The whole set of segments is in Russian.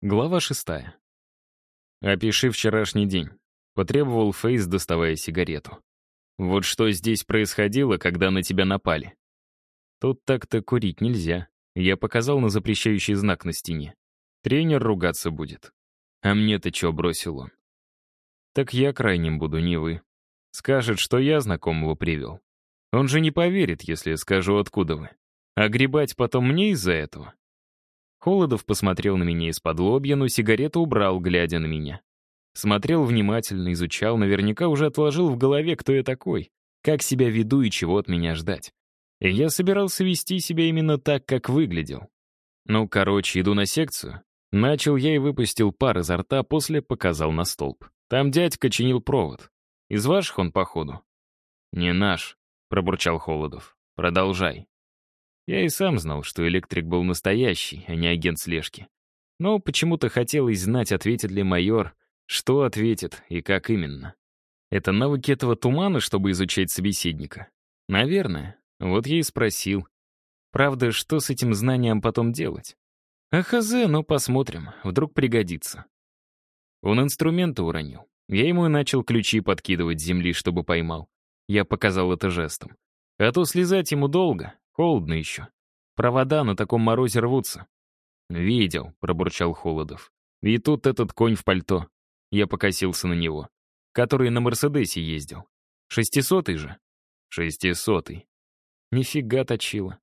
Глава шестая. «Опиши вчерашний день», — потребовал Фейс, доставая сигарету. «Вот что здесь происходило, когда на тебя напали?» «Тут так-то курить нельзя», — я показал на запрещающий знак на стене. «Тренер ругаться будет». «А мне-то чё?» — бросил он. «Так я крайним буду, не вы. Скажет, что я знакомого привел. Он же не поверит, если скажу, откуда вы. А гребать потом мне из-за этого?» Холодов посмотрел на меня из-под лобья, но сигарету убрал, глядя на меня. Смотрел внимательно, изучал, наверняка уже отложил в голове, кто я такой, как себя веду и чего от меня ждать. И я собирался вести себя именно так, как выглядел. Ну, короче, иду на секцию. Начал я и выпустил пар изо рта, после показал на столб. Там дядька чинил провод. Из ваших он, походу? «Не наш», — пробурчал Холодов. «Продолжай». Я и сам знал, что электрик был настоящий, а не агент слежки. Но почему-то хотелось знать, ответит ли майор, что ответит и как именно. Это навыки этого тумана, чтобы изучать собеседника? Наверное. Вот я и спросил. Правда, что с этим знанием потом делать? А хз, ну посмотрим, вдруг пригодится. Он инструменты уронил. Я ему и начал ключи подкидывать с земли, чтобы поймал. Я показал это жестом. А то слезать ему долго, Холодно еще. Провода на таком морозе рвутся. «Видел», — пробурчал Холодов. «И тут этот конь в пальто». Я покосился на него. Который на Мерседесе ездил. Шестисотый же? Шестисотый. Нифига точило.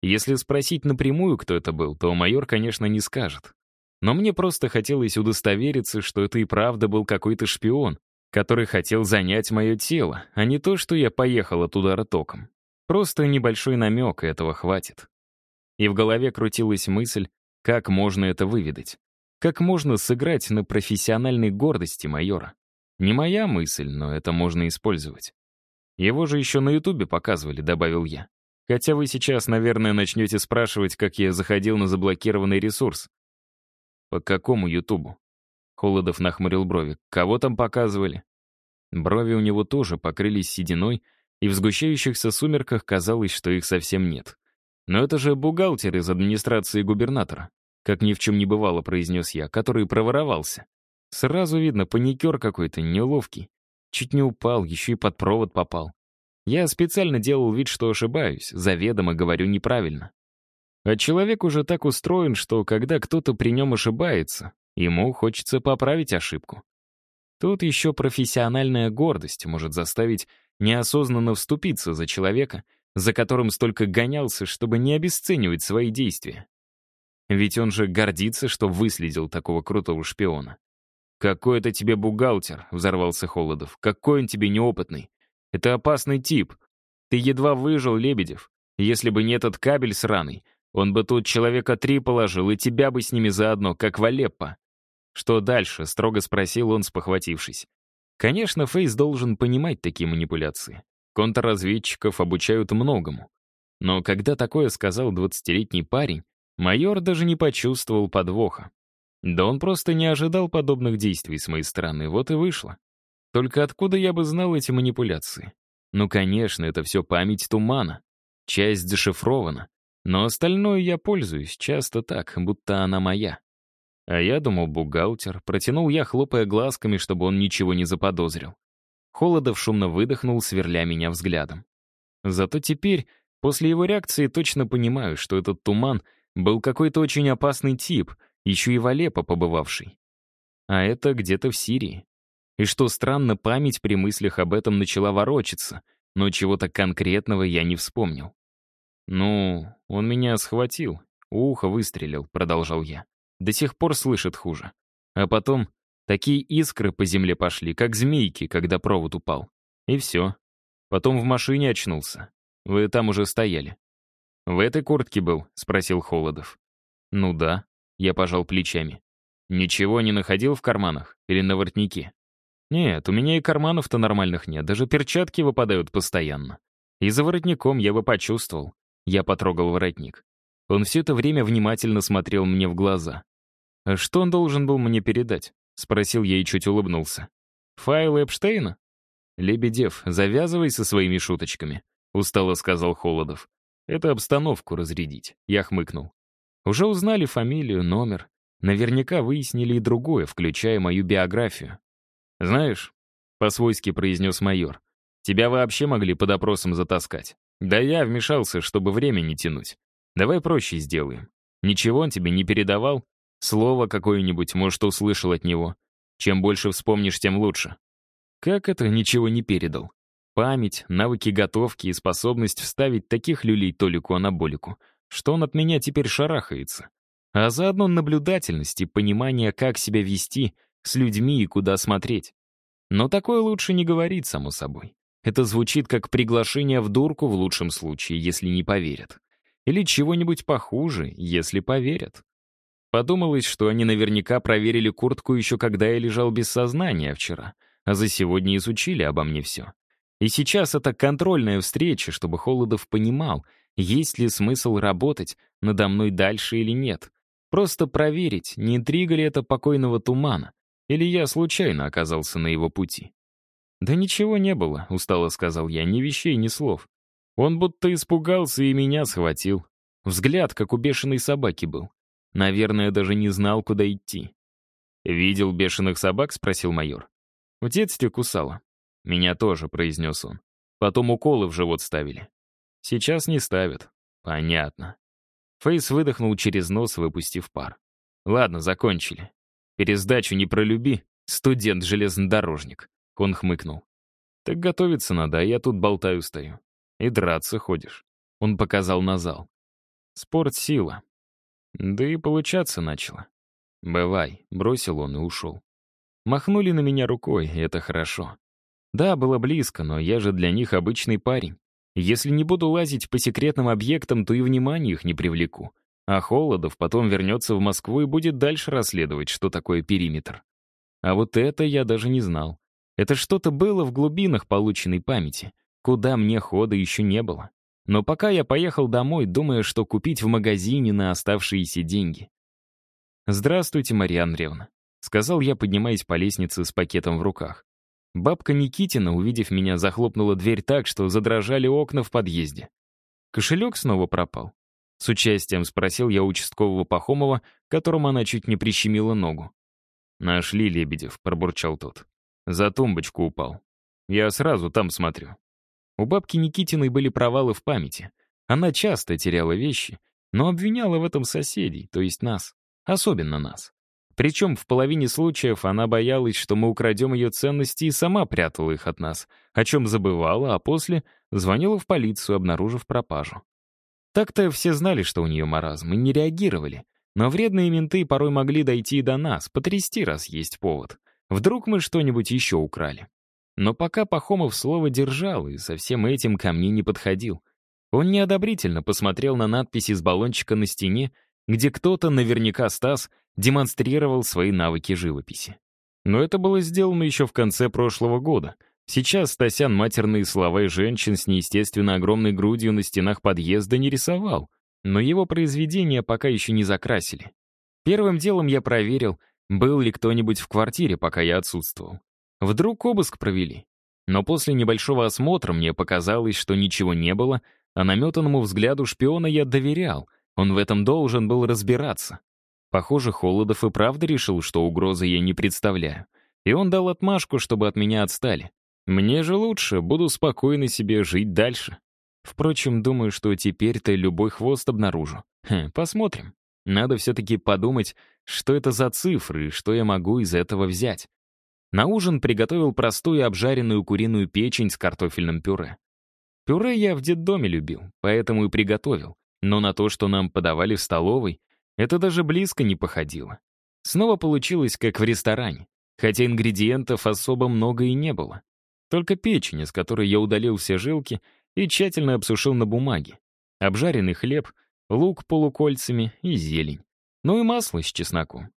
Если спросить напрямую, кто это был, то майор, конечно, не скажет. Но мне просто хотелось удостовериться, что это и правда был какой-то шпион, который хотел занять мое тело, а не то, что я поехал от удара током. Просто небольшой намек, и этого хватит. И в голове крутилась мысль, как можно это выведать. Как можно сыграть на профессиональной гордости майора. Не моя мысль, но это можно использовать. Его же еще на Ютубе показывали, добавил я. Хотя вы сейчас, наверное, начнете спрашивать, как я заходил на заблокированный ресурс. По какому Ютубу? Холодов нахмурил брови. Кого там показывали? Брови у него тоже покрылись сединой, и в сгущающихся сумерках казалось, что их совсем нет. «Но это же бухгалтер из администрации губернатора», как ни в чем не бывало, произнес я, который проворовался. Сразу видно, паникер какой-то, неловкий. Чуть не упал, еще и под провод попал. Я специально делал вид, что ошибаюсь, заведомо говорю неправильно. А человек уже так устроен, что когда кто-то при нем ошибается, ему хочется поправить ошибку. Тут еще профессиональная гордость может заставить неосознанно вступиться за человека, за которым столько гонялся, чтобы не обесценивать свои действия. Ведь он же гордится, что выследил такого крутого шпиона. «Какой это тебе бухгалтер?» — взорвался Холодов. «Какой он тебе неопытный? Это опасный тип. Ты едва выжил, Лебедев. Если бы не этот кабель сраный, он бы тут человека три положил, и тебя бы с ними заодно, как в Алеппо». «Что дальше?» — строго спросил он, спохватившись. Конечно, Фейс должен понимать такие манипуляции. Контрразведчиков обучают многому. Но когда такое сказал 20-летний парень, майор даже не почувствовал подвоха. Да он просто не ожидал подобных действий с моей стороны, вот и вышло. Только откуда я бы знал эти манипуляции? Ну, конечно, это все память тумана. Часть зашифрована. Но остальное я пользуюсь часто так, будто она моя. А я думал, бухгалтер. Протянул я, хлопая глазками, чтобы он ничего не заподозрил. Холодов шумно выдохнул, сверля меня взглядом. Зато теперь, после его реакции, точно понимаю, что этот туман был какой-то очень опасный тип, еще и в Алеппо побывавший. А это где-то в Сирии. И что странно, память при мыслях об этом начала ворочаться, но чего-то конкретного я не вспомнил. «Ну, он меня схватил, ухо выстрелил», — продолжал я. До сих пор слышит хуже. А потом такие искры по земле пошли, как змейки, когда провод упал. И все. Потом в машине очнулся. Вы там уже стояли. «В этой куртке был?» — спросил Холодов. «Ну да», — я пожал плечами. «Ничего не находил в карманах? Или на воротнике?» «Нет, у меня и карманов-то нормальных нет, даже перчатки выпадают постоянно. И за воротником я бы почувствовал». Я потрогал воротник. Он все это время внимательно смотрел мне в глаза. «А что он должен был мне передать?» — спросил я и чуть улыбнулся. «Файл Эпштейна?» «Лебедев, завязывай со своими шуточками», — устало сказал Холодов. «Это обстановку разрядить», — я хмыкнул. «Уже узнали фамилию, номер. наверняка выяснили и другое, включая мою биографию. «Знаешь», — по-свойски произнес майор, «тебя вообще могли под опросом затаскать. Да я вмешался, чтобы время не тянуть. Давай проще сделаем. Ничего он тебе не передавал? Слово какое-нибудь, может, услышал от него. Чем больше вспомнишь, тем лучше. Как это ничего не передал? Память, навыки готовки и способность вставить таких люлей Толику анаболику, что он от меня теперь шарахается. А заодно наблюдательность и понимание, как себя вести с людьми и куда смотреть. Но такое лучше не говорить, само собой. Это звучит как приглашение в дурку в лучшем случае, если не поверят. Или чего-нибудь похуже, если поверят. Подумалось, что они наверняка проверили куртку еще когда я лежал без сознания вчера, а за сегодня изучили обо мне все. И сейчас это контрольная встреча, чтобы Холодов понимал, есть ли смысл работать надо мной дальше или нет. Просто проверить, не интрига ли это покойного тумана, или я случайно оказался на его пути. «Да ничего не было», — устало сказал я, — «ни вещей, ни слов. Он будто испугался и меня схватил. Взгляд, как у бешеной собаки был. Наверное, даже не знал, куда идти. «Видел бешеных собак?» — спросил майор. «В детстве кусала». «Меня тоже», — произнес он. «Потом уколы в живот ставили». «Сейчас не ставят». «Понятно». Фейс выдохнул через нос, выпустив пар. «Ладно, закончили. Пересдачу не пролюби, студент-железнодорожник». Он хмыкнул. «Так готовиться надо, а я тут болтаю стою. И драться ходишь». Он показал на зал. «Спорт — сила. Да и получаться начало. «Бывай», — бросил он и ушел. Махнули на меня рукой, и это хорошо. Да, было близко, но я же для них обычный парень. Если не буду лазить по секретным объектам, то и внимания их не привлеку. А Холодов потом вернется в Москву и будет дальше расследовать, что такое периметр. А вот это я даже не знал. Это что-то было в глубинах полученной памяти, куда мне хода еще не было. Но пока я поехал домой, думая, что купить в магазине на оставшиеся деньги. «Здравствуйте, Мария Андреевна», — сказал я, поднимаясь по лестнице с пакетом в руках. Бабка Никитина, увидев меня, захлопнула дверь так, что задрожали окна в подъезде. Кошелек снова пропал. С участием спросил я участкового Пахомова, которому она чуть не прищемила ногу. «Нашли, Лебедев», — пробурчал тот. За тумбочку упал. Я сразу там смотрю. У бабки Никитиной были провалы в памяти. Она часто теряла вещи, но обвиняла в этом соседей, то есть нас. Особенно нас. Причем в половине случаев она боялась, что мы украдем ее ценности и сама прятала их от нас, о чем забывала, а после звонила в полицию, обнаружив пропажу. Так-то все знали, что у нее маразм, и не реагировали. Но вредные менты порой могли дойти и до нас, потрясти, раз есть повод. Вдруг мы что-нибудь еще украли. Но пока Пахомов слово держал и со всем этим ко мне не подходил. Он неодобрительно посмотрел на надпись из баллончика на стене, где кто-то, наверняка Стас, демонстрировал свои навыки живописи. Но это было сделано еще в конце прошлого года. Сейчас Стасян матерные слова и женщин с неестественно огромной грудью на стенах подъезда не рисовал, но его произведения пока еще не закрасили. Первым делом я проверил, был ли кто-нибудь в квартире, пока я отсутствовал. Вдруг обыск провели. Но после небольшого осмотра мне показалось, что ничего не было, а наметанному взгляду шпиона я доверял, он в этом должен был разбираться. Похоже, Холодов и правда решил, что угрозы я не представляю. И он дал отмашку, чтобы от меня отстали. Мне же лучше, буду спокойно себе жить дальше. Впрочем, думаю, что теперь-то любой хвост обнаружу. Хм, посмотрим. Надо все-таки подумать, что это за цифры и что я могу из этого взять. На ужин приготовил простую обжаренную куриную печень с картофельным пюре. Пюре я в детдоме любил, поэтому и приготовил. Но на то, что нам подавали в столовой, это даже близко не походило. Снова получилось, как в ресторане, хотя ингредиентов особо много и не было. Только печень, из которой я удалил все жилки и тщательно обсушил на бумаге. Обжаренный хлеб — лук полукольцами и зелень. Ну и масло с чесноком.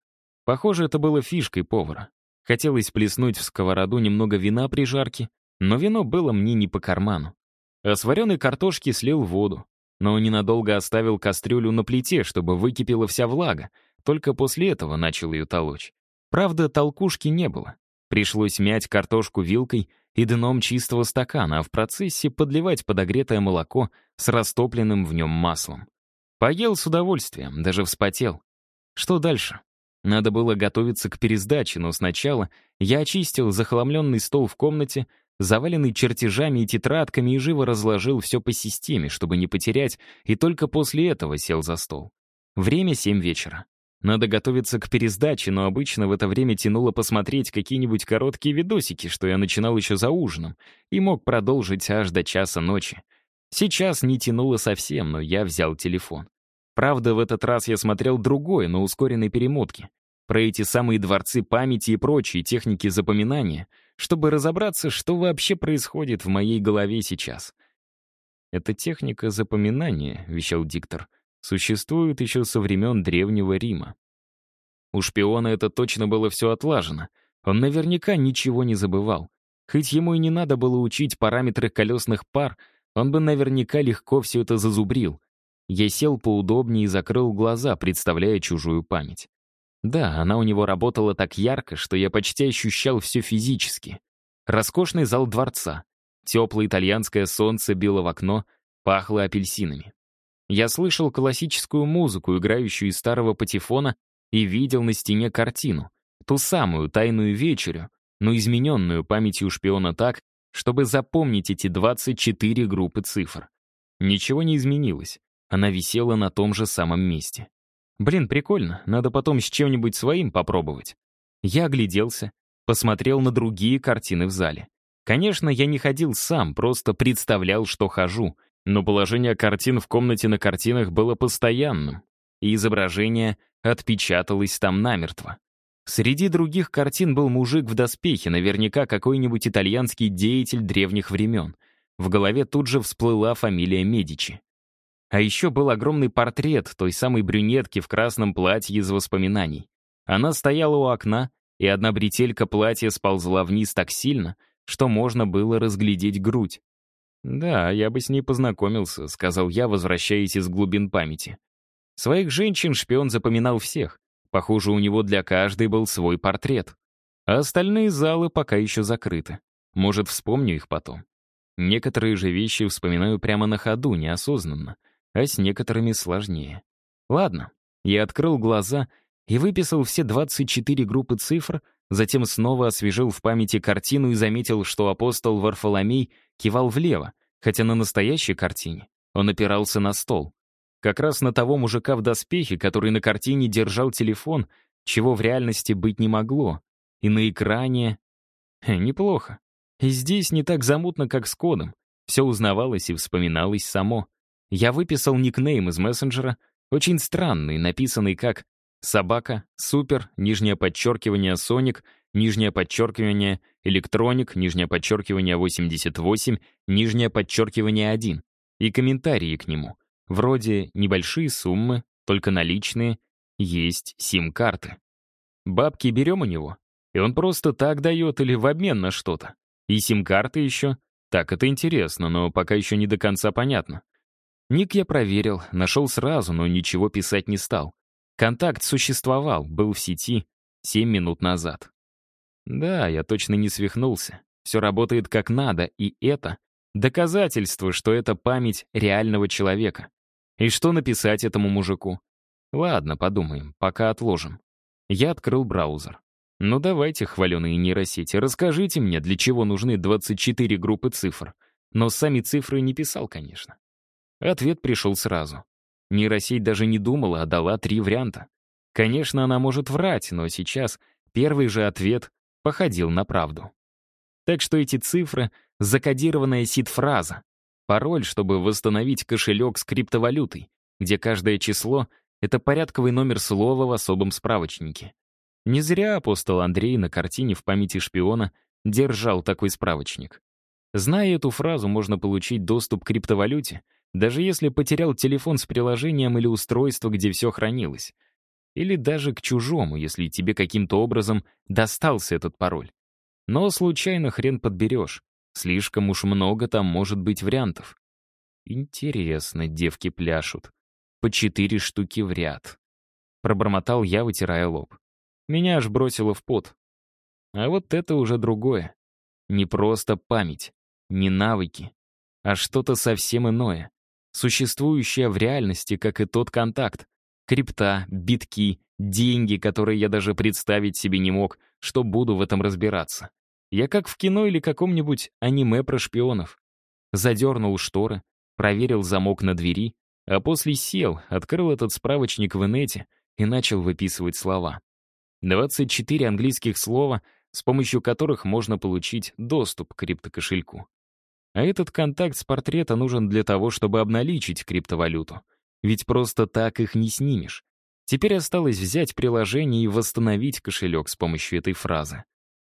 Похоже, это было фишкой повара. Хотелось плеснуть в сковороду немного вина при жарке, но вино было мне не по карману. А с вареной картошки слил воду, но ненадолго оставил кастрюлю на плите, чтобы выкипела вся влага, только после этого начал ее толочь. Правда, толкушки не было. Пришлось мять картошку вилкой и дном чистого стакана, а в процессе подливать подогретое молоко с растопленным в нем маслом. Поел с удовольствием, даже вспотел. Что дальше? Надо было готовиться к пересдаче, но сначала я очистил захламленный стол в комнате, заваленный чертежами и тетрадками, и живо разложил все по системе, чтобы не потерять, и только после этого сел за стол. Время семь вечера. Надо готовиться к пересдаче, но обычно в это время тянуло посмотреть какие-нибудь короткие видосики, что я начинал еще за ужином, и мог продолжить аж до часа ночи. Сейчас не тянуло совсем, но я взял телефон. Правда, в этот раз я смотрел другое, на ускоренной перемотке. Про эти самые дворцы памяти и прочие техники запоминания, чтобы разобраться, что вообще происходит в моей голове сейчас. «Эта техника запоминания», — вещал диктор, — «существует еще со времен Древнего Рима. У шпиона это точно было все отлажено. Он наверняка ничего не забывал. Хоть ему и не надо было учить параметры колесных пар, он бы наверняка легко все это зазубрил. Я сел поудобнее и закрыл глаза, представляя чужую память. Да, она у него работала так ярко, что я почти ощущал все физически. Роскошный зал дворца. Теплое итальянское солнце било в окно, пахло апельсинами. Я слышал классическую музыку, играющую из старого патефона, и видел на стене картину. Ту самую тайную вечерю, но измененную памятью шпиона так, чтобы запомнить эти 24 группы цифр. Ничего не изменилось. Она висела на том же самом месте. Блин, прикольно, надо потом с чем-нибудь своим попробовать. Я огляделся, посмотрел на другие картины в зале. Конечно, я не ходил сам, просто представлял, что хожу, но положение картин в комнате на картинах было постоянным, и изображение отпечаталось там намертво. Среди других картин был мужик в доспехе, наверняка какой-нибудь итальянский деятель древних времен. В голове тут же всплыла фамилия Медичи. А еще был огромный портрет той самой брюнетки в красном платье из воспоминаний. Она стояла у окна, и одна бретелька платья сползла вниз так сильно, что можно было разглядеть грудь. «Да, я бы с ней познакомился», — сказал я, возвращаясь из глубин памяти. Своих женщин шпион запоминал всех. Похоже, у него для каждой был свой портрет. А остальные залы пока еще закрыты. Может, вспомню их потом. Некоторые же вещи вспоминаю прямо на ходу, неосознанно, а с некоторыми сложнее. Ладно, я открыл глаза и выписал все 24 группы цифр, затем снова освежил в памяти картину и заметил, что апостол Варфоломей кивал влево, хотя на настоящей картине он опирался на стол. Как раз на того мужика в доспехе, который на картине держал телефон, чего в реальности быть не могло. И на экране... Неплохо. И здесь не так замутно, как с кодом. Все узнавалось и вспоминалось само. Я выписал никнейм из мессенджера, очень странный, написанный как «собака», «супер», нижнее подчеркивание «соник», нижнее подчеркивание «электроник», нижнее подчеркивание «88», нижнее подчеркивание «1» и комментарии к нему. Вроде небольшие суммы, только наличные, есть сим-карты. Бабки берем у него, и он просто так дает или в обмен на что-то. И сим-карты еще. Так, это интересно, но пока еще не до конца понятно. Ник я проверил, нашел сразу, но ничего писать не стал. Контакт существовал, был в сети 7 минут назад. Да, я точно не свихнулся. Все работает как надо, и это — доказательство, что это память реального человека. И что написать этому мужику? Ладно, подумаем, пока отложим. Я открыл браузер. Ну давайте, хваленые нейросети, расскажите мне, для чего нужны 24 группы цифр. Но сами цифры не писал, конечно. Ответ пришел сразу. Нейросеть даже не думала, а дала три варианта. Конечно, она может врать, но сейчас первый же ответ походил на правду. Так что эти цифры — закодированная сид-фраза, Пароль, чтобы восстановить кошелек с криптовалютой, где каждое число — это порядковый номер слова в особом справочнике. Не зря апостол Андрей на картине в памяти шпиона держал такой справочник. Зная эту фразу, можно получить доступ к криптовалюте, даже если потерял телефон с приложением или устройство, где все хранилось. Или даже к чужому, если тебе каким-то образом достался этот пароль. Но случайно хрен подберешь. Слишком уж много там может быть вариантов. Интересно, девки пляшут. По четыре штуки в ряд. Пробормотал я, вытирая лоб. Меня аж бросило в пот. А вот это уже другое. Не просто память, не навыки, а что-то совсем иное, существующее в реальности, как и тот контакт, Крипта, битки, деньги, которые я даже представить себе не мог, что буду в этом разбираться. Я как в кино или каком-нибудь аниме про шпионов. Задернул шторы, проверил замок на двери, а после сел, открыл этот справочник в инете и начал выписывать слова. 24 английских слова, с помощью которых можно получить доступ к криптокошельку. А этот контакт с портрета нужен для того, чтобы обналичить криптовалюту. Ведь просто так их не снимешь. Теперь осталось взять приложение и восстановить кошелек с помощью этой фразы.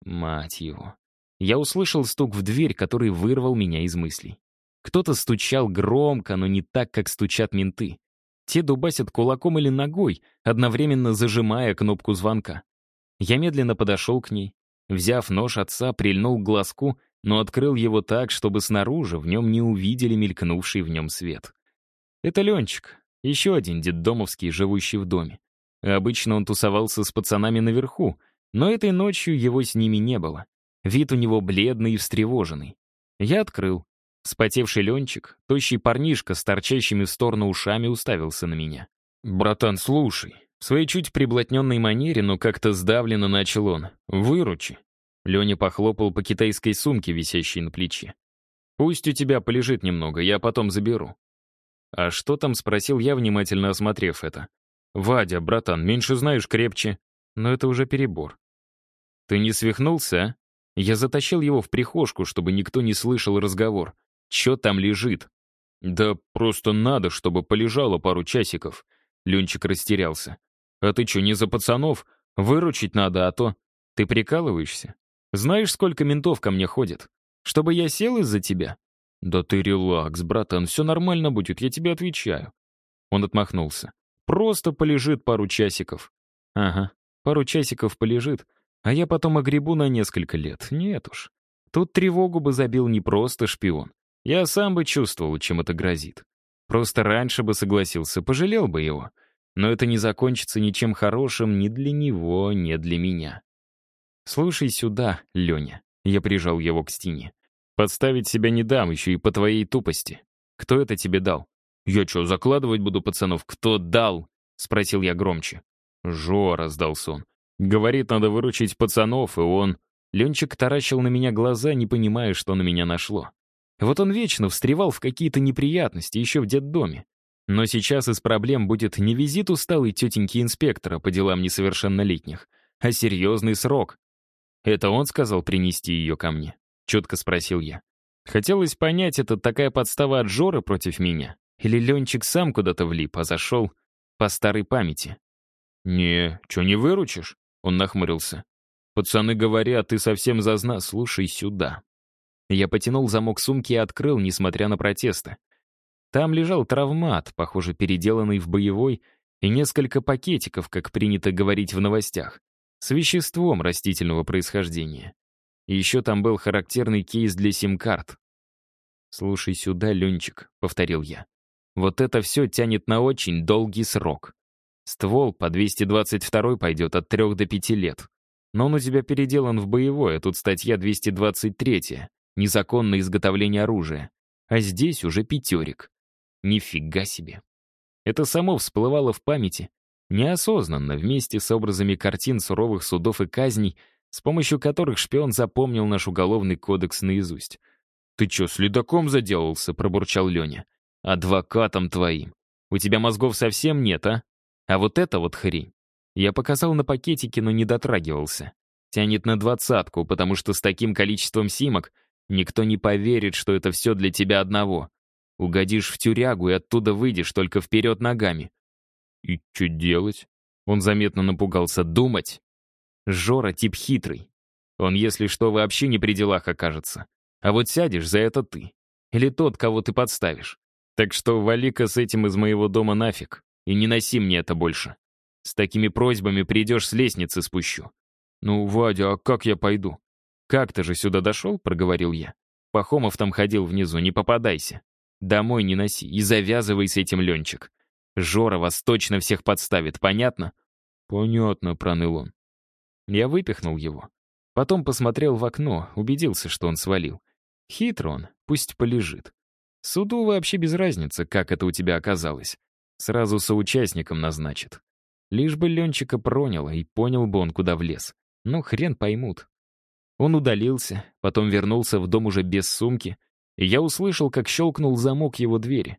Мать его. Я услышал стук в дверь, который вырвал меня из мыслей. Кто-то стучал громко, но не так, как стучат менты. Те дубасят кулаком или ногой, одновременно зажимая кнопку звонка. Я медленно подошел к ней. Взяв нож отца, прильнул к глазку но открыл его так, чтобы снаружи в нем не увидели мелькнувший в нем свет. Это Ленчик, еще один детдомовский, живущий в доме. Обычно он тусовался с пацанами наверху, но этой ночью его с ними не было. Вид у него бледный и встревоженный. Я открыл. Вспотевший Ленчик, тощий парнишка с торчащими в сторону ушами уставился на меня. «Братан, слушай». В своей чуть приблотненной манере, но как-то сдавленно начал он. «Выручи. Леня похлопал по китайской сумке, висящей на плече. «Пусть у тебя полежит немного, я потом заберу». «А что там?» — спросил я, внимательно осмотрев это. «Вадя, братан, меньше знаешь, крепче». Но это уже перебор. «Ты не свихнулся, а?» Я затащил его в прихожку, чтобы никто не слышал разговор. «Чё там лежит?» «Да просто надо, чтобы полежало пару часиков». Ленчик растерялся. «А ты чё, не за пацанов? Выручить надо, а то...» «Ты прикалываешься? Знаешь, сколько ментов ко мне ходит? Чтобы я сел из-за тебя? Да ты релакс, братан, все нормально будет, я тебе отвечаю. Он отмахнулся. Просто полежит пару часиков. Ага, пару часиков полежит, а я потом огребу на несколько лет. Нет уж. Тут тревогу бы забил не просто шпион. Я сам бы чувствовал, чем это грозит. Просто раньше бы согласился, пожалел бы его. Но это не закончится ничем хорошим ни для него, ни для меня. «Слушай сюда, Леня». Я прижал его к стене. «Подставить себя не дам, еще и по твоей тупости. Кто это тебе дал?» «Я что, закладывать буду пацанов? Кто дал?» — спросил я громче. «Жора», — сдался он. «Говорит, надо выручить пацанов, и он...» Ленчик таращил на меня глаза, не понимая, что на меня нашло. Вот он вечно встревал в какие-то неприятности, еще в детдоме. Но сейчас из проблем будет не визит усталой тетеньки инспектора по делам несовершеннолетних, а серьезный срок, «Это он сказал принести ее ко мне?» — четко спросил я. Хотелось понять, это такая подстава от Жоры против меня? Или Ленчик сам куда-то влип, а зашел по старой памяти? «Не, что не выручишь?» — он нахмурился. «Пацаны говорят, ты совсем зазна, слушай сюда». Я потянул замок сумки и открыл, несмотря на протесты. Там лежал травмат, похоже, переделанный в боевой, и несколько пакетиков, как принято говорить в новостях с веществом растительного происхождения. И еще там был характерный кейс для сим-карт. «Слушай сюда, Ленчик», — повторил я. «Вот это все тянет на очень долгий срок. Ствол по 222 пойдет от 3 до 5 лет. Но он у тебя переделан в боевой, а тут статья 223 незаконное изготовление оружия. А здесь уже пятерик. Нифига себе. Это само всплывало в памяти, Неосознанно, вместе с образами картин суровых судов и казней, с помощью которых шпион запомнил наш уголовный кодекс наизусть. «Ты чё, следаком заделался?» — пробурчал Леня. «Адвокатом твоим. У тебя мозгов совсем нет, а? А вот это вот хрень». Я показал на пакетике, но не дотрагивался. Тянет на двадцатку, потому что с таким количеством симок никто не поверит, что это все для тебя одного. Угодишь в тюрягу и оттуда выйдешь только вперед ногами. «И что делать?» Он заметно напугался. «Думать?» Жора тип хитрый. Он, если что, вообще не при делах окажется. А вот сядешь за это ты. Или тот, кого ты подставишь. Так что вали-ка с этим из моего дома нафиг. И не носи мне это больше. С такими просьбами придешь с лестницы спущу. Ну, Вадя, а как я пойду? Как ты же сюда дошел? Проговорил я. Пахомов там ходил внизу, не попадайся. Домой не носи и завязывай с этим, Ленчик. Жора вас точно всех подставит, понятно?» «Понятно», — проныл он. Я выпихнул его. Потом посмотрел в окно, убедился, что он свалил. Хитро он, пусть полежит. Суду вообще без разницы, как это у тебя оказалось. Сразу соучастником назначит. Лишь бы Ленчика проняло, и понял бы он, куда влез. Ну, хрен поймут. Он удалился, потом вернулся в дом уже без сумки, и я услышал, как щелкнул замок его двери.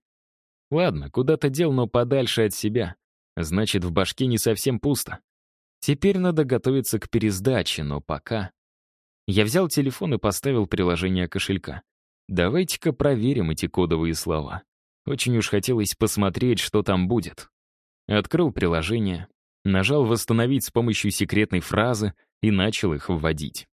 Ладно, куда-то дел, но подальше от себя. Значит, в башке не совсем пусто. Теперь надо готовиться к пересдаче, но пока... Я взял телефон и поставил приложение кошелька. Давайте-ка проверим эти кодовые слова. Очень уж хотелось посмотреть, что там будет. Открыл приложение, нажал «Восстановить» с помощью секретной фразы и начал их вводить.